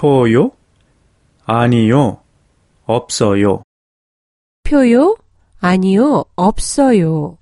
표요? 아니요. 없어요. 표요? 아니요, 없어요.